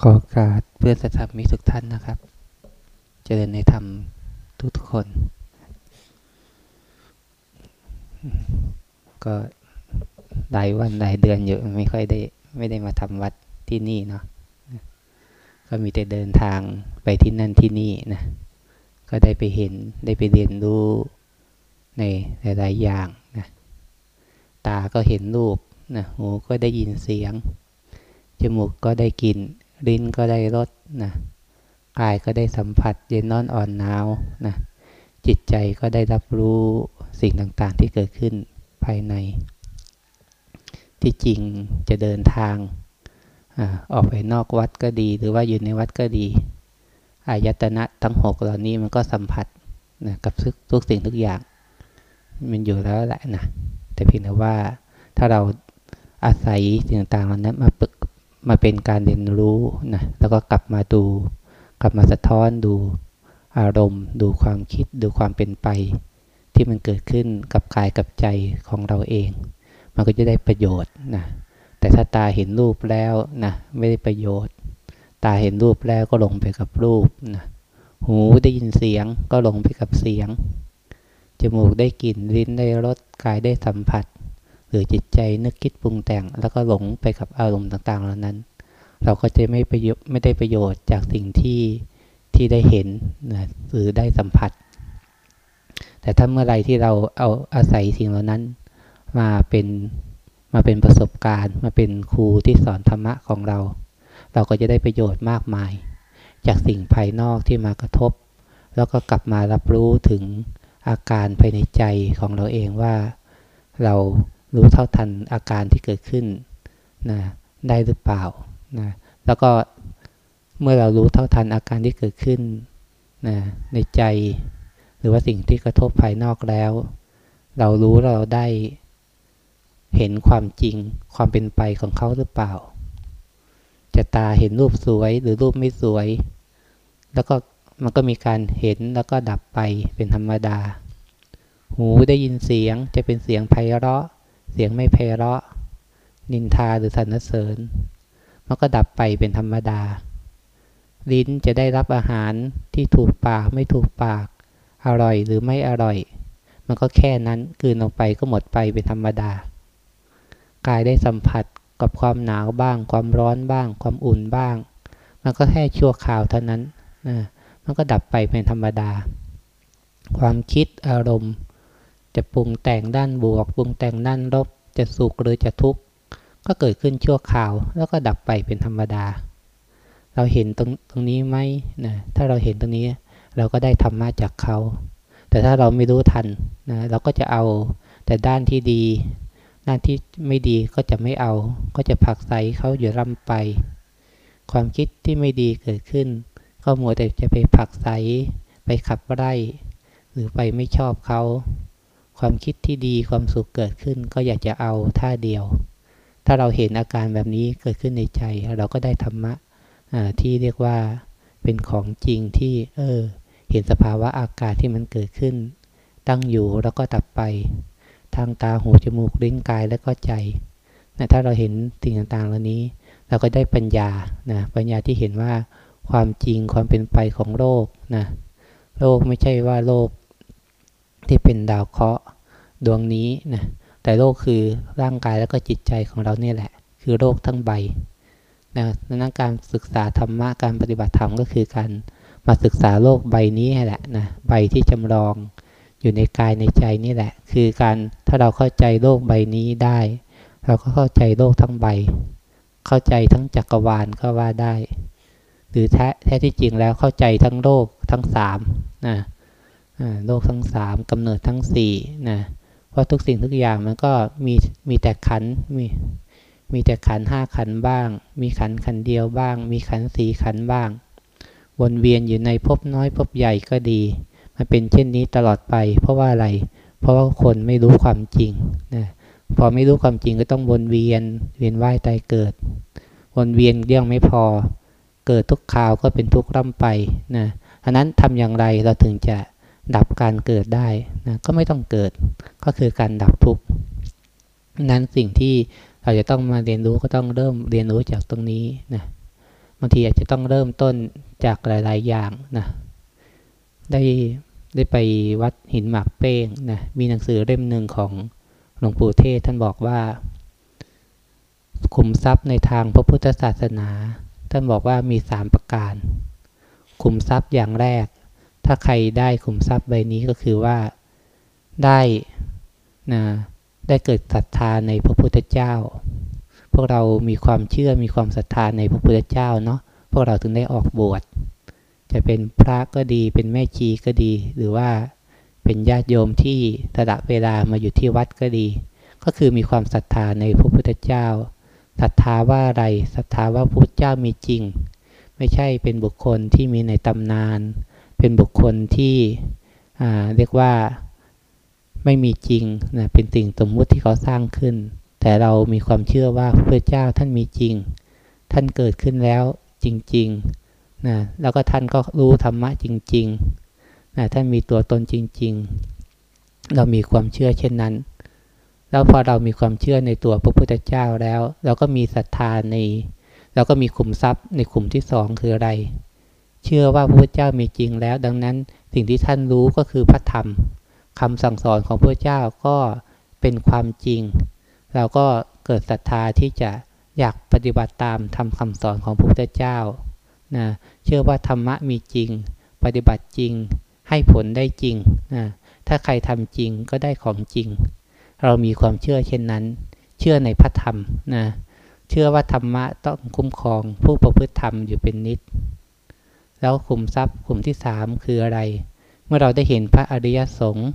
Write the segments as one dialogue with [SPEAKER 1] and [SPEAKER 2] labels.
[SPEAKER 1] ขอการเพื่อนสถามิทุกท่านนะครับ เจริญในธรรมทุกทุกคน ก็หลายวันหลายเดือนอยู่ไม่ค่อยได้ไม่ได้มาทำวัดที่นี่เนาะก็มีแต่เดินทางไปที่นั่นที่นี่นะก็ได้ไปเห็นได้ไปเรียนรู้ในหลายๆอย่างนะตาก็เห็นรูปนะหูก็ได้ยินเสียง จมูกก็ได้กลิ่นลิ้นก็ได้รสนะกายก็ได้สัมผัส เย็นน้อนอ่อนหนาวนะจิตใจก็ได้รับรู้สิ่งต่างๆ ที่เกิดขึ้นภายใน ที่จริงจะเดินทางออกไปนอกวัดก็ดี หรือว่าอยู่ในวัดก็ดี อายตนะทั้งหกเหล่านี้มันก็สัมผัสนะกับทุกสิ่งทุกอย่าง มันอยู่แล้วแหละนะแต่เพียงแต่ว่าถ้าเราอาศัยสิ่งต่างๆเหล่านั้นมาปึก มาเป็นการเรียนรู้นะแล้วก็กลับมาดู กลับมาสะท้อนดูอารมณ์ ดูความคิด ดูความเป็นไป ที่มันเกิดขึ้นกับกายกับใจของเราเอง มันก็จะได้ประโยชน์นะแต่ถ้าตาเห็นรูปแล้วนะไม่ได้ประโยชน์ ตาเห็นรูปแล้วก็ลงไปกับรูปนะหูได้ยินเสียงก็ลงไปกับเสียงจมูกได้กลิ่นลิ้นได้รสกายได้สัมผัส หรือจิตใจนึกคิดปรุงแต่ง แล้วก็หลงไปกับอารมณ์ต่างๆเหล่านั้น เราก็จะไม่ประโยชน์ไม่ได้ประโยชน์จากสิ่งที่ที่ได้เห็นนะหรือได้สัมผัส แต่ถ้าเมื่อไรที่เราเอาอาศัยสิ่งเหล่านั้น มาเป็นมาเป็นประสบการณ์ มาเป็นครูที่สอนธรรมะของเรา เราก็จะได้ประโยชน์มากมาย จากสิ่งภายนอกที่มากระทบ แล้วก็กลับมารับรู้ถึงอาการภายในใจของเราเองว่าเรา รู้เท่าทันอาการที่เกิดขึ้นนะได้หรือเปล่านะแล้วก็เมื่อเรารู้เท่าทันอาการที่เกิดขึ้นนะในใจหรือว่าสิ่งที่กระทบภายนอกแล้ว เรารู้เราได้เห็นความจริงความเป็นไปของเขาหรือเปล่า จะตาเห็นรูปสวยหรือรูปไม่สวย แล้วก็มันก็มีการเห็นแล้วก็ดับไปเป็นธรรมดา หูได้ยินเสียงจะเป็นเสียงไพเราะ เสียงไม่ไพเราะ นินทาหรือสรรเสริญ มันก็ดับไปเป็นธรรมดา ลิ้นจะได้รับอาหารที่ถูกปากไม่ถูกปาก อร่อยหรือไม่อร่อย มันก็แค่นั้นกืนลงไปก็หมดไปเป็นธรรมดา กายได้สัมผัสกับความหนาวบ้าง ความร้อนบ้าง ความอุ่นบ้าง มันก็แค่ชั่วคราวเท่านั้นนะมันก็ดับไปเป็นธรรมดา ความคิดอารมณ์ จะปรุงแต่งด้านบวก ปรุงแต่งด้านลบ จะสุขหรือจะทุกข์ก็เกิดขึ้นชั่วคราว แล้วก็ดับไปเป็นธรรมดา เราเห็นตรงตรงนี้ไหมนะถ้าเราเห็นตรงนี้ เราก็ได้ธรรมะจากเขา แต่ถ้าเราไม่รู้ทันนะเราก็จะเอาแต่ด้านที่ดี ด้านที่ไม่ดีก็จะไม่เอา ก็จะผักใสเขาอยู่ร่ำไป ความคิดที่ไม่ดีเกิดขึ้น ก็มัวแต่จะไปผักใสไปขับไล่หรือไปไม่ชอบเขา ความคิดที่ดีความสุขเกิดขึ้น ก็อยากจะเอาท่าเดียว ถ้าเราเห็นอาการแบบนี้เกิดขึ้นในใจ เราก็ได้ธรรมะที่เรียกว่าเป็นของจริงที่เออเห็นสภาวะอาการที่มันเกิดขึ้น ตั้งอยู่แล้วก็ดับไป ทางตาหูจมูกลิ้นกายและก็ใจนะถ้าเราเห็นสิ่งต่างๆเหล่านี้ เราก็ได้ปัญญานะปัญญาที่เห็นว่าความจริงความเป็นไปของโลกนะโลกไม่ใช่ว่าโลก ที่เป็นดาวเคราะห์ดวงนี้นะแต่โลกคือร่างกายแล้วก็จิตใจของเราเนี่ยแหละ คือโลกทั้งใบนะดังนั้นการศึกษาธรรมะการปฏิบัติธรรมก็คือการมาศึกษาโลกใบนี้แหละนะใบที่จำลองอยู่ในกายในใจนี่แหละ คือการถ้าเราเข้าใจโลกใบนี้ได้ เราก็เข้าใจโลกทั้งใบ เข้าใจทั้งจักรวาลก็ว่าได้ หรือแท้แท้ที่จริงแล้วเข้าใจทั้งโลกทั้งสามนะ โลกทั้งสามกำเนิดทั้งสี่นะเพราะทุกสิ่งทุกอย่างมันก็มีมีแต่ขันมีมีแต่ขันห้าขันบ้าง มีขันขันเดียวบ้าง มีขันสีขันบ้าง วนเวียนอยู่ในภพน้อยภพใหญ่ก็ดี มันเป็นเช่นนี้ตลอดไป เพราะว่าอะไร เพราะว่าคนไม่รู้ความจริงนะพอไม่รู้ความจริงก็ต้องวนเวียนเวียนว่ายตายเกิด วนเวียนเรื่องไม่พอ เกิดทุกคราวก็เป็นทุกข์ร่ำไปนะอันนั้นทำอย่างไรเราถึงจะ ดับการเกิดได้นะก็ไม่ต้องเกิดก็คือการดับทุกข์นั้นสิ่งที่เราจะต้องมาเรียนรู้ก็ต้องเริ่มเรียนรู้จากตรงนี้นะบางทีอาจจะต้องเริ่มต้นจากหลาย ๆ อย่างนะได้ได้ไปวัดหินหมากเป้งนะมีหนังสือเล่มหนึ่งของหลวงปู่เทศท่านบอกว่าขุมทรัพย์ในทางพระพุทธศาสนา ท่านบอกว่ามีสามประการขุมทรัพย์อย่างแรก ถ้าใครได้ขุมทรัพย์ใบนี้ก็คือว่าได้นะได้เกิดศรัทธาในพระพุทธเจ้า พวกเรามีความเชื่อมีความศรัทธาในพระพุทธเจ้าเนาะพวกเราถึงได้ออกบวชจะเป็นพระก็ดีเป็นแม่ชีก็ดี หรือว่าเป็นญาติโยมที่สละเวลามาอยู่ที่วัดก็ดี ก็คือมีความศรัทธาในพระพุทธเจ้าศรัทธาว่าอะไรศรัทธาว่าพระพุทธเจ้ามีจริง ไม่ใช่เป็นบุคคลที่มีในตำนาน เป็นบุคคลที่เรียกว่าไม่มีจริงนะเป็นสิ่งสมมุติที่เขาสร้างขึ้น แต่เรามีความเชื่อว่าพระพุทธเจ้าท่านมีจริง ท่านเกิดขึ้นแล้วจริงๆนะแล้วก็ท่านก็รู้ธรรมะจริงๆนะท่านมีตัวตนจริง ๆ เรามีความเชื่อเช่นนั้น แล้วพอเรามีความเชื่อในตัวพระพุทธเจ้าแล้ว เราก็มีศรัทธาในเราก็มีขุมทรัพย์ในขุมที่สองคืออะไร เชื่อว่าพระพุทธเจ้ามีจริงแล้ว ดังนั้นสิ่งที่ท่านรู้ก็คือพระธรรมคำสั่งสอนของพระเจ้าก็เป็นความจริง เราก็เกิดศรัทธาที่จะอยากปฏิบัติตามทำคำสอนของพระพุทธเจ้านะเชื่อว่าธรรมะมีจริง ปฏิบัติจริง ให้ผลได้จริงนะถ้าใครทำจริงก็ได้ของจริง เรามีความเชื่อเช่นนั้น เชื่อในพระธรรมนะเชื่อว่าธรรมะต้องคุ้มครองผู้ประพฤติธรรมอยู่เป็นนิด แล้วขุมทรัพย์ขุมที่สามคืออะไร เมื่อเราได้เห็นพระอริยสงฆ์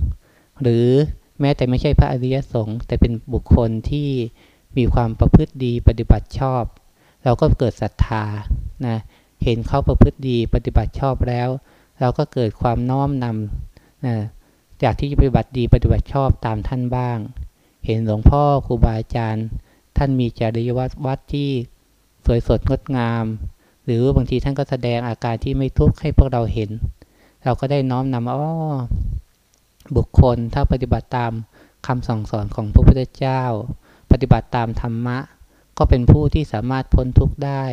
[SPEAKER 1] หรือแม้แต่ไม่ใช่พระอริยสงฆ์แต่เป็นบุคคลที่มีความประพฤติดีปฏิบัติชอบ เราก็เกิดศรัทธานะเห็นเขาประพฤติดีปฏิบัติชอบแล้ว เราก็เกิดความน้อมนำนะจากที่จะปฏิบัติดีปฏิบัติชอบตามท่านบ้าง เห็นหลวงพ่อครูบาอาจารย์ ท่านมีจริยวัตรวัดที่สวยสดงดงาม หรือบางทีท่านก็แสดงอาการที่ไม่ทุกข์ให้พวกเราเห็น เราก็ได้น้อมนำอ๋อบุคคลถ้าปฏิบัติตามคำสั่งสอนของพระพุทธเจ้า ปฏิบัติตามธรรมะ ก็เป็นผู้ที่สามารถพ้นทุกข์ได้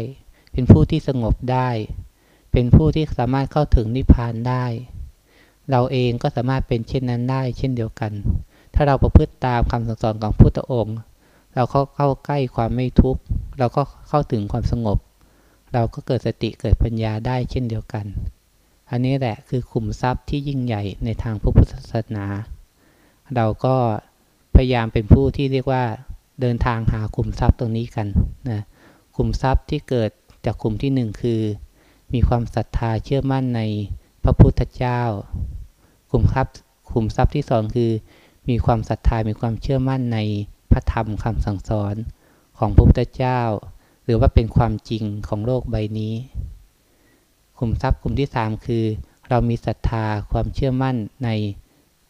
[SPEAKER 1] เป็นผู้ที่สงบได้ เป็นผู้ที่สามารถเข้าถึงนิพพานได้ เราเองก็สามารถเป็นเช่นนั้นได้ เช่นเดียวกัน ถ้าเราประพฤติตามคำสั่งสอนของพุทธองค์ เราเข้าเข้าใกล้ความไม่ทุกข์ เราก็เข้าถึงความสงบ เราก็เกิดสติเกิดปัญญาได้เช่นเดียวกัน อันนี้แหละคือขุมทรัพย์ที่ยิ่งใหญ่ในทางพระพุทธศาสนา เราก็พยายามเป็นผู้ที่เรียกว่าเดินทางหาขุมทรัพย์ตรงนี้กันนะขุมทรัพย์ที่เกิดจากขุมที่หนึ่งคือ มีความศรัทธาเชื่อมั่นในพระพุทธเจ้าขุมทรัพย์ขุมทรัพย์ที่สองคือ มีความศรัทธามีความเชื่อมั่นในพระธรรมคำสั่งสอนของพระพุทธเจ้า หรือว่าเป็นความจริงของโลกใบนี้ขุมทรัพย์กลุ่มที่สามคือ เรามีศรัทธาความเชื่อมั่นใน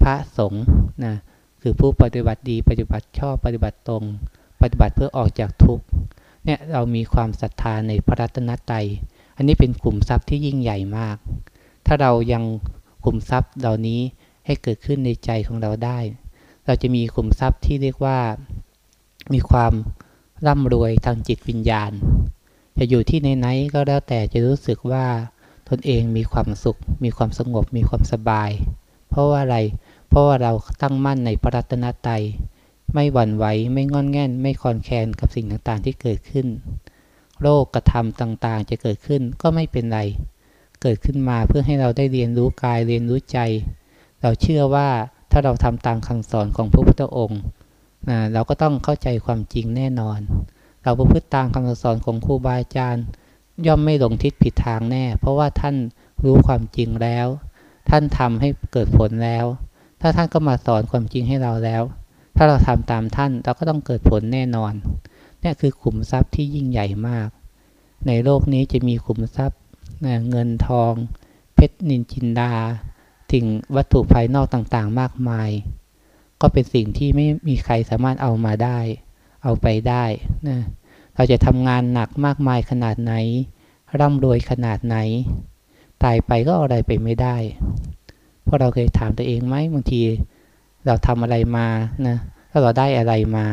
[SPEAKER 1] พระสงฆ์นะคือผู้ปฏิบัติดีปฏิบัติชอบปฏิบัติตรง ปฏิบัติเพื่อออกจากทุกข์เนี่ยเรามีความศรัทธาในพระรัตนตรัยอันนี้เป็นกลุ่มทรัพย์ที่ยิ่งใหญ่มาก ถ้าเรายังกลุ่มทรัพย์เหล่านี้ให้เกิดขึ้นในใจของเราได้ เราจะมีกลุ่มทรัพย์ที่เรียกว่า มีความ ร่ำรวยทางจิตวิญญาณ จะอยู่ที่ไหนๆก็แล้วแต่จะรู้สึกว่าตนเองมีความสุข มีความสงบ มีความสบาย เพราะว่าอะไร เพราะว่าเราตั้งมั่นในพระรัตนตรัย ไม่หวั่นไหว ไม่งอนแง่น ไม่คอนแคนกับสิ่งต่างๆที่เกิดขึ้น โรคกระทำต่างๆ จะเกิดขึ้นก็ไม่เป็นไร เกิดขึ้นมาเพื่อให้เราได้เรียนรู้กาย เรียนรู้ใจ เราเชื่อว่าถ้าเราทำตามคำสอนของพระพุทธองค์ นะเราก็ต้องเข้าใจความจริงแน่นอน เราประพฤติตามคำสอนของครูบาอาจารย์ ย่อมไม่หลงทิศผิดทางแน่ เพราะว่าท่านรู้ความจริงแล้ว ท่านทำให้เกิดผลแล้ว ถ้าท่านก็มาสอนความจริงให้เราแล้ว ถ้าเราทำตามท่านเราก็ต้องเกิดผลแน่นอนนี่คือขุมทรัพย์ที่ยิ่งใหญ่มาก ในโลกนี้จะมีขุมทรัพย์เงินทอง เพชรนินจินดาสิ่งวัตถุภายนอกต่างๆ มากมาย ก็เป็นสิ่งที่ไม่มีใครสามารถเอามาได้ เอาไปได้นะเราจะทำงานหนักมากมายขนาดไหน ร่ำรวยขนาดไหน ตายไปก็อะไรไปไม่ได้ เพราะเราเคยถามตัวเองไหมบางที เราทำอะไรมานะถ้าเราได้อะไรมา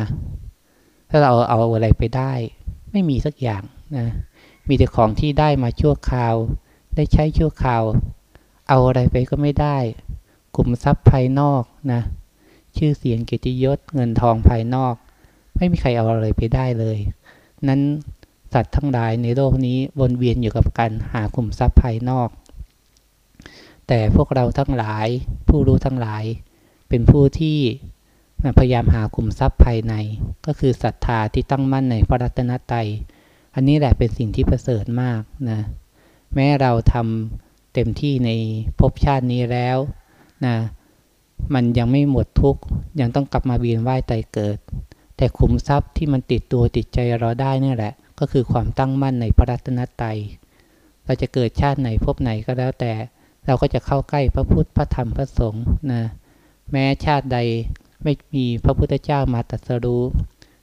[SPEAKER 1] ถ้าเราเอาอะไรไปได้ ไม่มีสักอย่างนะมีแต่ของที่ได้มาชั่วคราว ได้ใช้ชั่วคราว เอาอะไรไปก็ไม่ได้กลุ่มทรัพย์ภายนอกนะ ชื่อเสียงเกียรติยศเงินทองภายนอก ไม่มีใครเอาอะไรไปได้เลย นั้นสัตว์ทั้งหลายในโลกนี้วนเวียนอยู่กับการหากลุ่มทรัพย์ภายนอก แต่พวกเราทั้งหลายผู้รู้ทั้งหลาย เป็นผู้ที่พยายามหากลุ่มทรัพย์ภายใน ก็คือศรัทธาที่ตั้งมั่นในพระรัตนตรัยอันนี้แหละเป็นสิ่งที่ประเสริฐมากนะแม้เราทำเต็มที่ในภพชาตินี้แล้วนะ มันยังไม่หมดทุกข์ยังต้องกลับมาเวียนว่ายตายเกิด แต่ขุมทรัพย์ที่มันติดตัวติดใจเราได้นี่แหละ ก็คือความตั้งมั่นในพระรัตนตรัยเราจะเกิดชาติไหนพบไหนก็แล้วแต่ เราก็จะเข้าใกล้พระพุทธพระธรรมพระสงฆ์นะแม้ชาติใดไม่มีพระพุทธเจ้ามาตรัสรู้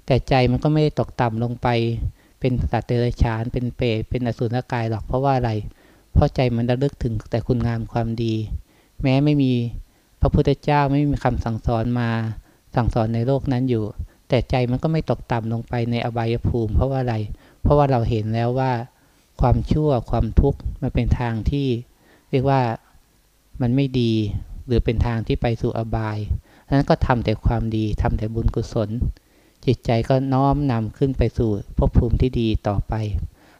[SPEAKER 1] แต่ใจมันก็ไม่ได้ตกต่ำลงไป เป็นสัตว์เดรัจฉานเป็นเปรตเป็นอสุรกายหรอกเพราะว่าอะไร เพราะใจมันระลึกถึงแต่คุณงามความดี แม้ไม่มี ระพุทธเจ้าไม่มีคำสั่งสอนมาสั่งสอนในโลกนั้นอยู่ แต่ใจมันก็ไม่ตกต่ำลงไปในอบายภูมิ เพราะว่าอะไร เพราะว่าเราเห็นแล้วว่า ความชั่วความทุกข์มันเป็นทางที่เรียกว่ามันไม่ดี หรือเป็นทางที่ไปสู่อบายนั้นก็ทำแต่ความดีทำแต่บุญกุศล จิตใจก็น้อมนำขึ้นไปสู่ภพภูมิที่ดีต่อไป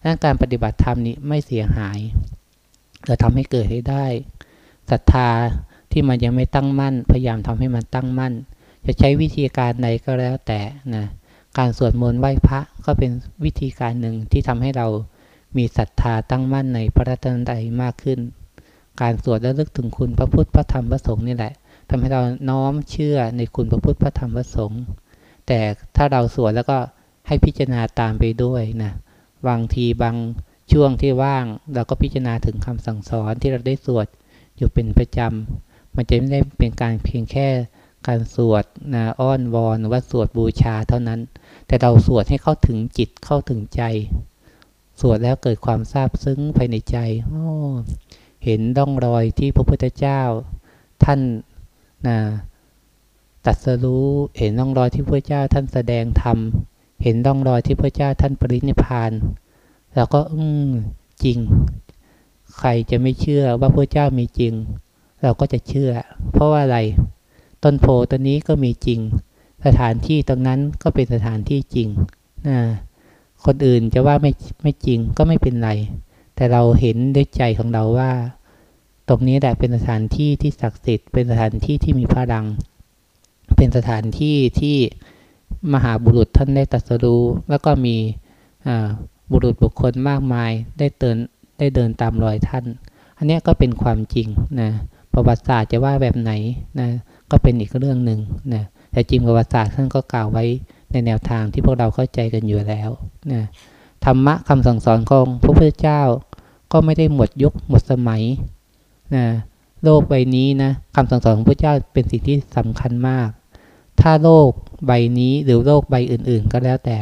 [SPEAKER 1] นั้นการปฏิบัติธรรมนี้ไม่เสียหาย เราทำให้เกิดให้ได้ศรัทธา ที่มันยังไม่ตั้งมั่น พยายามทำให้มันตั้งมั่น จะใช้วิธีการใดก็แล้วแต่นะการสวดมนต์ไหว้พระก็เป็นวิธีการหนึ่งที่ทำให้เรามีศรัทธาตั้งมั่นในพระรัตนตรัยมากขึ้น การสวดและลึกถึงคุณพระพุทธพระธรรมพระสงฆ์นี่แหละทำให้เราน้อมเชื่อในคุณพระพุทธพระธรรมพระสงฆ์แต่ถ้าเราสวดแล้วก็ให้พิจารณาตามไปด้วยนะบางทีบางช่วงที่ว่าง เราก็พิจารณาถึงคำสั่งสอนที่เราได้สวดอยู่เป็นประจำ มันจะไม่ได้เป็นการเพียงแค่การสวดนะอ้อนวอนหรือว่าสวดบูชาเท่านั้น แต่เราสวดให้เข้าถึงจิตเข้าถึงใจ สวดแล้วเกิดความซาบซึ้งภายในใจโอ้เห็นร่องรอยที่พระพุทธเจ้า ท่านนะตัดสรู้เห็นร่องรอยที่พระเจ้าท่านแสดงธรรมเห็นร่องรอยที่พระเจ้าท่านปรินิพานแล้วก็อืมจริง ใครจะไม่เชื่อว่าพระเจ้ามีจริง เราก็จะเชื่อ เพราะว่าอะไร ต้นโพต้นนี้ก็มีจริง สถานที่ตรงนั้นก็เป็นสถานที่จริงนะคนอื่นจะว่าไม่ไม่จริงก็ไม่เป็นไร แต่เราเห็นด้วยใจของเราว่า ตรงนี้แหละเป็นสถานที่ที่ศักดิ์สิทธิ์ เป็นสถานที่ที่มีพลัง เป็นสถานที่ที่มหาบุรุษท่านได้ตรัสรู้ แล้วก็มีบุรุษบุคคลมากมายได้เดินได้เดินตามรอยท่าน อันนี้ก็เป็นความจริงนะ ประวัติศาสตร์จะว่าแบบไหนนะก็เป็นอีกเรื่องหนึ่งนะแต่จริงประวัติศาสตร์ท่านก็กล่าวไว้ในแนวทางที่พวกเราเข้าใจกันอยู่แล้วนะธรรมะคำสั่งสอนของพระพุทธเจ้าก็ไม่ได้หมดยุคหมดสมัยนะโลกใบนี้นะคำสั่งสอนของพระเจ้าเป็นสิ่งที่สำคัญมาก ถ้าโลกใบนี้หรือโลกใบอื่น ๆ ก็แล้วแต่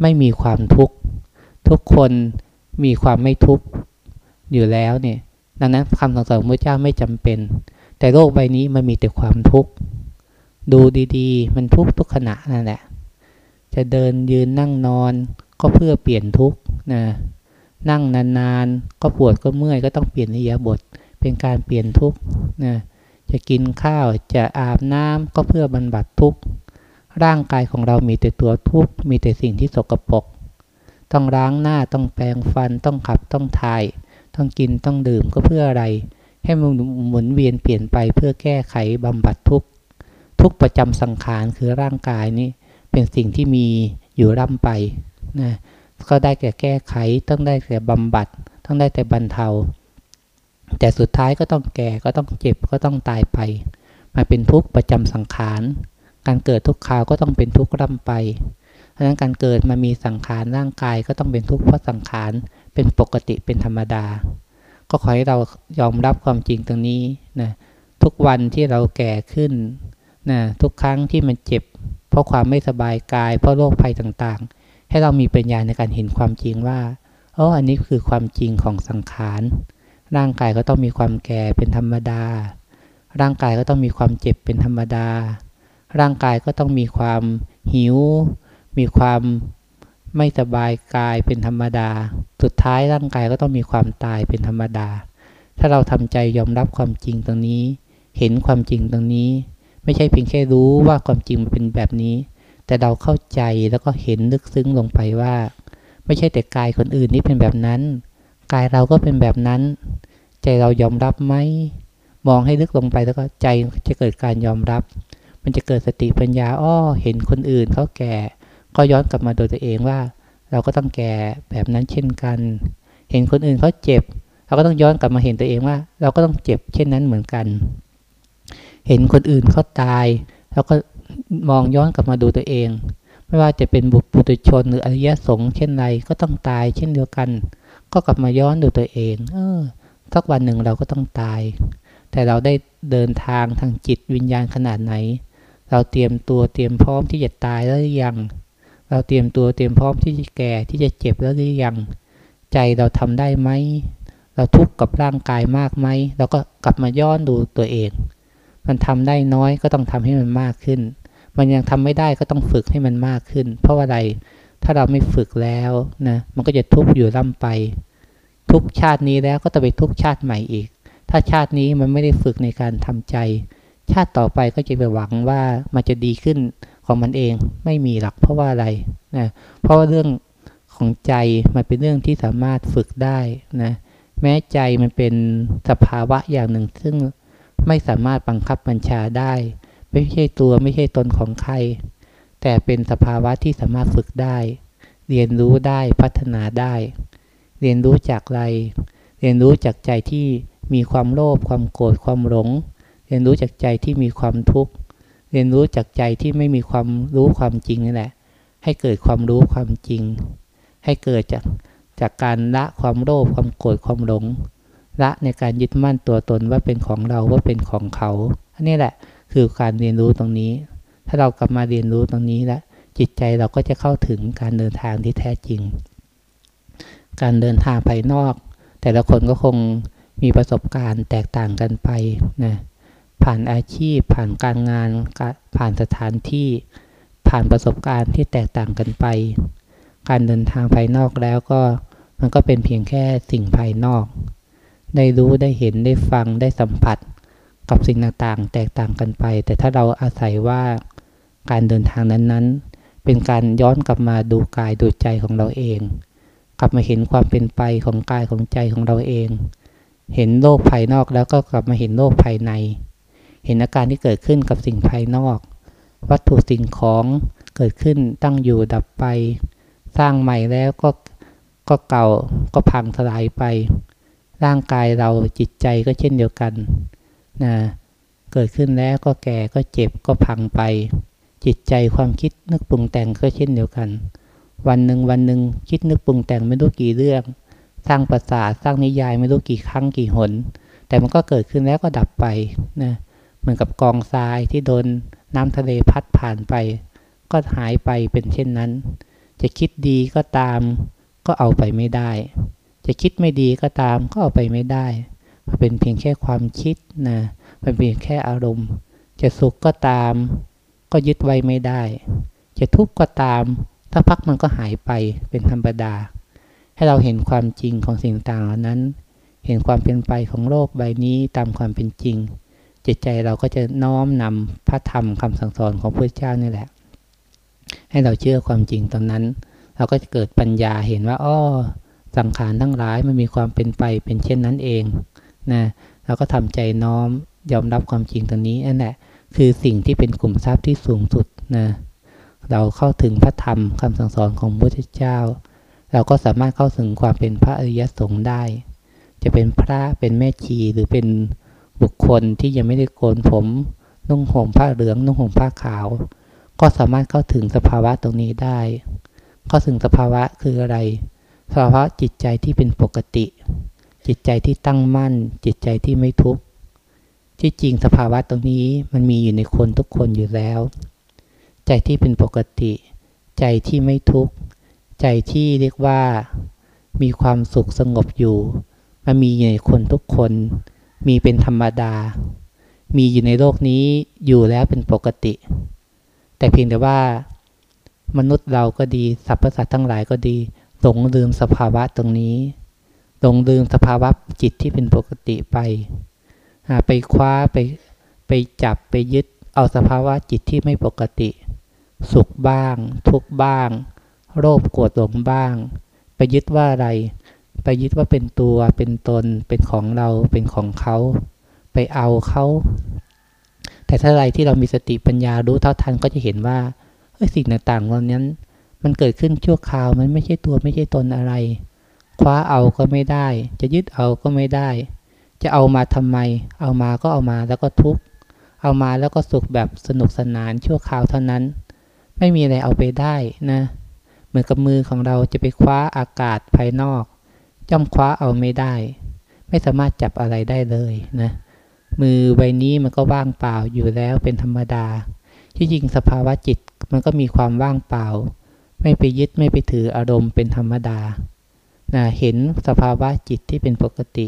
[SPEAKER 1] ไม่มีความทุกข์ทุกคนมีความไม่ทุกข์อยู่แล้วเนี่ย ดังนั้นคำสั่งสอนของพระเจ้าไม่จำเป็น แต่โลกใบนี้มันมีแต่ความทุกข์ ดูดีๆ มันทุกข์ทุกขณะนั่นแหละ จะเดินยืนนั่งนอนก็เพื่อเปลี่ยนทุกข์นะ นั่งนานๆ ก็ปวดก็เมื่อยก็ต้องเปลี่ยนนิยบท เป็นการเปลี่ยนทุกข์นะ จะกินข้าวจะอาบน้ำก็เพื่อบรรบัดทุกข์ ร่างกายของเรามีแต่ตัวทุกข์ มีแต่สิ่งที่สกปรก ต้องล้างหน้าต้องแปรงฟันต้องขับต้องถ่าย ต้องกินต้องดื่มก็เพื่ออะไรให้มันหมุนเวียนเปลี่ยนไปเพื่อแก้ไขบำบัดทุกทุกประจำสังขารคือร่างกายนี้เป็นสิ่งที่มีอยู่ร่ำไปนะก็ได้แก่แก้ไขต้องได้แต่บำบัด ต้องได้แต่บรรเทา แต่สุดท้ายก็ต้องแก่ก็ต้องเจ็บก็ต้องตายไปมาเป็นทุกข์ประจำสังขาร การเกิดทุกคราวก็ต้องเป็นทุกข์ร่ำไปเพราะนั้นการเกิดมามีสังขารร่างกายก็ต้องเป็นทุกข์เพราะสังขาร เป็นปกติเป็นธรรมดา ก็ขอให้เรายอมรับความจริงตรงนี้นะทุกวันที่เราแก่ขึ้นนะทุกครั้งที่มันเจ็บ เพราะความไม่สบายกาย เพราะโรคภัยต่างๆ ให้เรามีปัญญาในการเห็นความจริงว่าอ๋ออันนี้คือความจริงของสังขาร ร่างกายก็ต้องมีความแก่เป็นธรรมดา ร่างกายก็ต้องมีความเจ็บเป็นธรรมดา ร่างกายก็ต้องมีความหิว มีความ ไม่สบายกายเป็นธรรมดา สุดท้ายร่างกายก็ต้องมีความตายเป็นธรรมดา ถ้าเราทำใจยอมรับความจริงตรงนี้ เห็นความจริงตรงนี้ ไม่ใช่เพียงแค่รู้ว่าความจริงมันเป็นแบบนี้ แต่เราเข้าใจแล้วก็เห็นลึกซึ้งลงไปว่า ไม่ใช่แต่กายคนอื่นนี่เป็นแบบนั้น กายเราก็เป็นแบบนั้น ใจเรายอมรับไหมมองให้ลึกลงไปแล้วก็ใจจะเกิดการยอมรับ มันจะเกิดสติปัญญาอ้อเห็นคนอื่นเขาแก่ ก็ย้อนกลับมาโดยตัวเองว่า เราก็ต้องแก่แบบนั้นเช่นกัน เห็นคนอื่นเขาเจ็บ เราก็ต้องย้อนกลับมาเห็นตัวเองว่า เราก็ต้องเจ็บเช่นนั้นเหมือนกัน เห็นคนอื่นเขาตายเราก็มองย้อนกลับมาดูตัวเอง ไม่ว่าจะเป็นบุตรปุถุชนหรืออริยสงฆ์เช่นไรก็ต้องตายเช่นเดียวกัน ก็กลับมาย้อนดูตัวเอง เออสักวันหนึ่งเราก็ต้องตาย แต่เราได้เดินทางทางจิตวิญญาณขนาดไหน เราเตรียมตัวเตรียมพร้อมที่จะตายแล้วหรือยัง เราเตรียมตัวเตรียมพร้อมที่จะแก่ที่จะเจ็บแล้วหรือยัง ใจเราทำได้ไหม เราทุกข์กับร่างกายมากไหม เราก็กลับมาย้อนดูตัวเอง มันทำได้น้อยก็ต้องทำให้มันมากขึ้น มันยังทำไม่ได้ก็ต้องฝึกให้มันมากขึ้น เพราะว่าอะไร ถ้าเราไม่ฝึกแล้วนะ มันก็จะทุกข์อยู่ร่ำไป ทุกชาตินี้แล้วก็ต้องไปทุกชาติใหม่อีก ถ้าชาตินี้มันไม่ได้ฝึกในการทำใจ ชาติต่อไปก็จะไปหวังว่ามันจะดีขึ้น ของมันเองไม่มีหลักเพราะว่าอะไรนะเพราะว่าเรื่องของใจมันเป็นเรื่องที่สามารถฝึกได้นะแม้ใจมันเป็นสภาวะอย่างหนึ่ง ซึ่งไม่สามารถบังคับบัญชาได้ ไม่ใช่ตัวไม่ใช่ตนของใคร แต่เป็นสภาวะที่สามารถฝึกได้ เรียนรู้ได้พัฒนาได้ เรียนรู้จากอะไร เรียนรู้จากใจที่มีความโลภความโกรธความหลง เรียนรู้จากใจที่มีความทุกข์ เรียนรู้จากใจที่ไม่มีความรู้ความจริงนี่แหละ ให้เกิดความรู้ความจริง ให้เกิดจากจากการละความโลภความโกรธความหลง ละในการยึดมั่นตัวตนว่าเป็นของเราว่าเป็นของเขา อันนี้แหละคือการเรียนรู้ตรงนี้ ถ้าเรากลับมาเรียนรู้ตรงนี้แล้วจิตใจเราก็จะเข้าถึงการเดินทางที่แท้จริง การเดินทางภายนอก แต่ละคนก็คงมีประสบการณ์แตกต่างกันไปนะ ผ่านอาชีพ ผ่านการงาน ผ่านสถานที่ ผ่านประสบการณ์ที่แตกต่างกันไป การเดินทางภายนอกแล้วก็มันก็เป็นเพียงแค่สิ่งภายนอก ได้รู้ได้เห็นได้ฟังได้สัมผัส กับสิ่งต่างๆแตกต่างกันไป แต่ถ้าเราอาศัยว่าการเดินทางนั้นๆ เป็นการย้อนกลับมาดูกายดูใจของเราเอง กลับมาเห็นความเป็นไปของกายของใจของเราเอง เห็นโลกภายนอกแล้วก็กลับมาเห็นโลกภายใน เห็นอาการที่เกิดขึ้นกับสิ่งภายนอก วัตถุสิ่งของเกิดขึ้นตั้งอยู่ดับไป สร้างใหม่แล้วก็ก็เก่าก็พังทลายไป ร่างกายเราจิตใจก็เช่นเดียวกันนะเกิดขึ้นแล้วก็แก่ก็เจ็บก็พังไป จิตใจความคิดนึกปรุงแต่งก็เช่นเดียวกัน วันหนึ่งวันหนึ่งคิดนึกปรุงแต่งไม่รู้กี่เรื่อง สร้างประสาทสร้างนิยายไม่รู้กี่ครั้งกี่หน แต่มันก็เกิดขึ้นแล้วก็ดับไปนะเเหมือนกับกองทรายที่โดนน้ำทะเลพัดผ่านไป ก็หายไปเป็นเช่นนั้น จะคิดดีก็ตาม ก็เอาไปไม่ได้ จะคิดไม่ดีก็ตามก็เอาไปไม่ได้ มันเป็นเพียงแค่ความคิดนะมันเป็นแค่อารมณ์ จะสุขก็ตาม ก็ยึดไว้ไม่ได้ จะทุกข์ก็ตาม ถ้าพักมันก็หายไปเป็นธรรมดา ให้เราเห็นความจริงของสิ่งต่างเหล่านั้น เห็นความเป็นไปของโลกใบนี้ตามความเป็นจริง จิตใจเราก็จะน้อมนำพระธรรมคำสั่งสอนของพระเจ้านี่แหละ ให้เราเชื่อความจริงตอนนั้น เราก็จะเกิดปัญญาเห็นว่าอ้อสังขารทั้งหลายมันมีความเป็นไปเป็นเช่นนั้นเองนะเราก็ทำใจน้อมยอมรับความจริงตรงนี้นั่นแหละคือสิ่งที่เป็นกลุ่มทรัพย์ที่สูงสุดนะเราเข้าถึงพระธรรมคำสั่งสอนของพระเจ้า เราก็สามารถเข้าถึงความเป็นพระอริยสงฆ์ได้ จะเป็นพระเป็นแม่ชีหรือเป็น บุคคลที่ยังไม่ได้โกนผมนุ่งห่มผ้าเหลืองนุ่งห่มผ้าขาว ก็สามารถเข้าถึงสภาวะตรงนี้ได้ เข้าถึงสภาวะคืออะไร สภาวะจิตใจที่เป็นปกติ จิตใจที่ตั้งมั่น จิตใจที่ไม่ทุกข์ที่จริงสภาวะตรงนี้มันมีอยู่ในคนทุกคนอยู่แล้ว ใจที่เป็นปกติ ใจที่ไม่ทุกข์ใจที่เรียกว่ามีความสุขสงบอยู่ มันมีอยู่ในคนทุกคน มีเป็นธรรมดา มีอยู่ในโลกนี้อยู่แล้วเป็นปกติ แต่เพียงแต่ว่ามนุษย์เราก็ดีสรรพสัตว์ทั้งหลายก็ดีหลงลืมสภาวะตรงนี้หลงลืมสภาวะจิตที่เป็นปกติไป ไปคว้าไปไปจับไปยึดเอาสภาวะจิตที่ไม่ปกติ สุขบ้าง ทุกบ้าง โรคโกรธหลงบ้าง ไปยึดว่าอะไร ไปยึดว่าเป็นตัวเป็นตน เป็นของเราเป็นของเขา ไปเอาเขา แต่ถ้าอะไรที่เรามีสติปัญญารู้เท่าทันก็จะเห็นว่าเฮ้ยสิ่งต่างๆเหล่านั้น มันเกิดขึ้นชั่วคราวมันไม่ใช่ตัวไม่ใช่ตนอะไร คว้าเอาก็ไม่ได้ จะยึดเอาก็ไม่ได้ จะเอามาทำไม เอามาก็เอามาแล้วก็ทุกข์เอามาแล้วก็สุขแบบสนุกสนานชั่วคราวเท่านั้น ไม่มีอะไรเอาไปได้นะ เหมือนกับมือของเราจะไปคว้าอากาศภายนอก ย่อมคว้าเอาไม่ได้ ไม่สามารถจับอะไรได้เลยนะมือใบนี้มันก็ว่างเปล่าอยู่แล้วเป็นธรรมดา ที่จริงสภาวะจิตมันก็มีความว่างเปล่า ไม่ไปยึดไม่ไปถืออารมณ์เป็นธรรมดานะเห็นสภาวะจิตที่เป็นปกติ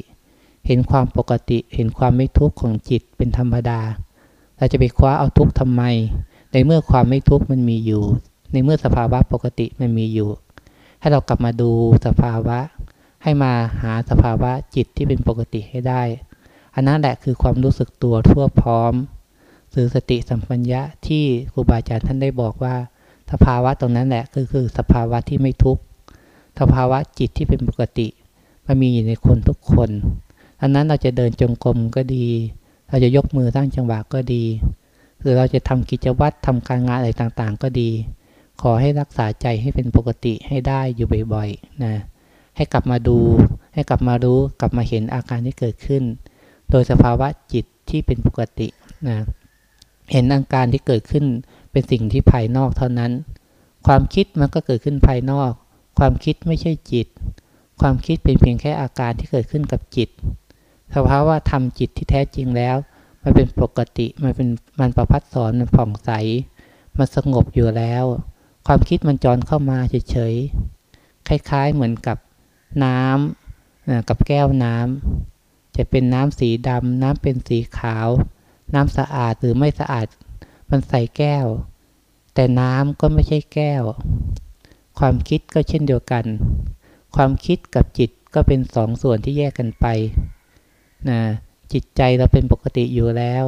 [SPEAKER 1] เห็นความปกติเห็นความไม่ทุกข์ของจิตเป็นธรรมดา เราจะไปคว้าเอาทุกข์ทำไม ในเมื่อความไม่ทุกข์มันมีอยู่ ในเมื่อสภาวะปกติมันมีอยู่ ให้เรากลับมาดูสภาวะ ให้มาหาสภาวะจิตที่เป็นปกติให้ได้ อันนั้นแหละคือความรู้สึกตัวทั่วพร้อมหรือสติสัมปัญญะที่ครูบาอาจารย์ท่านได้บอกว่า สภาวะตรงนั้นแหละก็คือสภาวะที่ไม่ทุกข์สภาวะจิตที่เป็นปกติ มันมีอยู่ในคนทุกคนอันนั้นเราจะเดินจงกรมก็ดี เราจะยกมือตั้งจังหวะก็ดี หรือเราจะทำกิจวัตรทำการงานอะไรต่างๆ ก็ดี ขอให้รักษาใจให้เป็นปกติให้ได้อยู่บ่อยๆนะ ให้กลับมาดู ให้กลับมารู้กลับมาเห็นอาการที่เกิดขึ้น โดยสภาวะจิตที่เป็นปกตินะเห็นอาการที่เกิดขึ้นเป็นสิ่งที่ภายนอกเท่านั้น ความคิดมันก็เกิดขึ้นภายนอก ความคิดไม่ใช่จิต ความคิดเป็นเพียงแค่อาการที่เกิดขึ้นกับจิต สภาวะธรรมจิตที่แท้จริงแล้ว มันเป็นปกติ มันเป็นมันประพัดสอนมันผ่องใส มันสงบอยู่แล้ว ความคิดมันจรเข้ามาเฉยๆ คล้ายๆเหมือนกับ น้ำกับแก้วน้ำจะเป็นน้ำสีดำน้ำเป็นสีขาว น้ำสะอาดหรือไม่สะอาดมันใส่แก้ว แต่น้ำก็ไม่ใช่แก้ว ความคิดก็เช่นเดียวกัน ความคิดกับจิตก็เป็นสองส่วนที่แยกกันไปนะจิตใจเราเป็นปกติอยู่แล้ว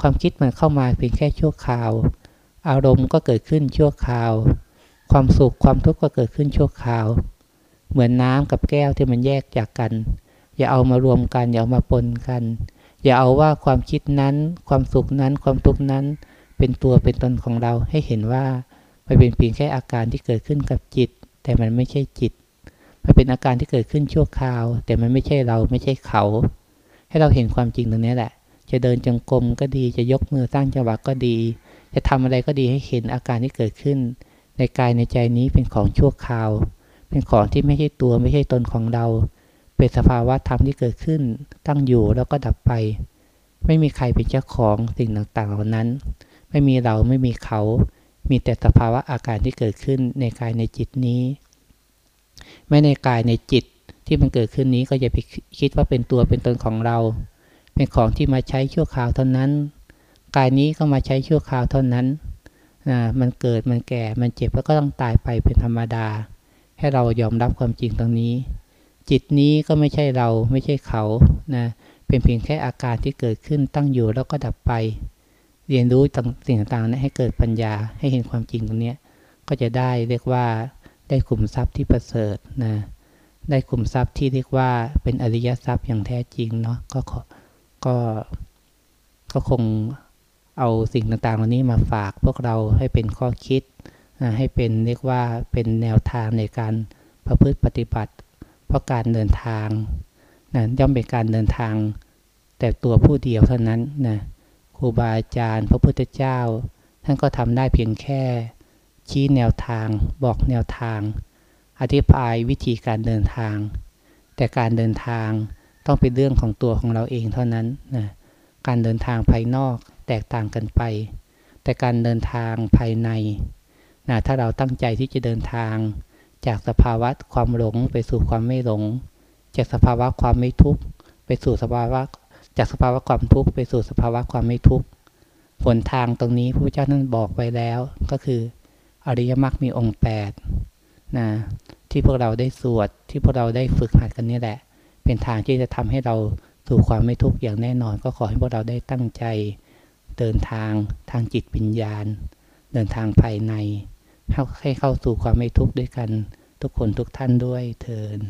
[SPEAKER 1] ความคิดมันเข้ามาเพียงแค่ชั่วคราว อารมณ์ก็เกิดขึ้นชั่วคราว ความสุขความทุกข์ก็เกิดขึ้นชั่วคราว เหมือนน้ำกับแก้วที่มันแยกจากกัน อย่าเอามารวมกัน อย่าเอามาปนกัน อย่าเอาว่าความคิดนั้น ความสุขนั้น ความทุกข์นั้น เป็นตัวเป็นตนของเราให้เห็นว่ามันเป็นเพียงแค่อาการที่เกิดขึ้นกับจิต แต่มันไม่ใช่จิต มันเป็นอาการที่เกิดขึ้นชั่วคราว แต่มันไม่ใช่เราไม่ใช่เขา ให้เราเห็นความจริงตรงนี้แหละ จะเดินจงกรมก็ดีจะยกมือสร้างจังหวะก็ดี จะทำอะไรก็ดีให้เห็นอาการที่เกิดขึ้น ในกายในใจนี้เป็นของชั่วคราว เป็นของที่ไม่ใช่ตัวไม่ใช่ตนของเรา เป็นสภาวะธรรมที่เกิดขึ้น ตั้งอยู่แล้วก็ดับไป ไม่มีใครเป็นเจ้าของสิ่งต่างๆเหล่านั้น ไม่มีเราไม่มีเขา มีแต่สภาวะอาการที่เกิดขึ้นในกายในจิตนี้ ไม่ในกายในจิตที่มันเกิดขึ้นนี้ก็อย่าไปคิดว่าเป็นตัวเป็นตนของเรา เป็นของที่มาใช้ชั่วคราวเท่านั้น กายนี้ก็มาใช้ชั่วคราวเท่านั้นนะมันเกิดมันแก่มันเจ็บแล้วก็ต้องตายไปเป็นธรรมดา ให้เรายอมรับความจริงตรงนี้ จิตนี้ก็ไม่ใช่เราไม่ใช่เขานะเป็นเพียงแค่อาการที่เกิดขึ้นตั้งอยู่แล้วก็ดับไป เรียนรู้สิ่งต่างๆนะให้เกิดปัญญาให้เห็นความจริงตรงนี้ก็จะได้เรียกว่าได้ขุมทรัพย์ที่ประเสริฐนะได้ขุมทรัพย์ที่เรียกว่าเป็นอริยทรัพย์อย่างแท้จริงเนาะก็ก็ก็คงเอาสิ่งต่างๆเหล่านี้มาฝากพวกเราให้เป็นข้อคิด ให้เป็นเรียกว่าเป็นแนวทางในการประพฤติปฏิบัติ เพราะการเดินทางนะย่อมเป็นการเดินทาง แต่ตัวผู้เดียวเท่านั้นนะครูบาอาจารย์ พระพุทธเจ้า ท่านก็ทำได้เพียงแค่ ชี้แนวทาง บอกแนวทาง อธิบายวิธีการเดินทาง แต่การเดินทางต้องเป็นเรื่องของตัวของเราเองเท่านั้นนะการเดินทางภายนอกแตกต่างกันไป แต่การเดินทางภายใน นะถ้าเราตั้งใจที่จะเดินทาง จากสภาวะความหลงไปสู่ความไม่หลง จากสภาวะความไม่ทุกข์ไปสู่สภาวะจากสภาวะความทุกข์ไปสู่สภาวะความไม่ทุกข์ผลทางตรงนี้พระเจ้าท่านบอกไปแล้วก็คืออริยมรรคมีองค์8นะที่พวกเราได้สวดที่พวกเราได้ฝึกหัดกันนี่แหละ เป็นทางที่จะทำให้เราสู่ความไม่ทุกข์อย่างแน่นอน ก็ขอให้พวกเราได้ตั้งใจ เดินทางทางจิตวิญญาณ เดินทางภายใน ให้เข้าสู่ความไม่ทุกข์ด้วยกันทุกคนทุกท่านด้วยเทิน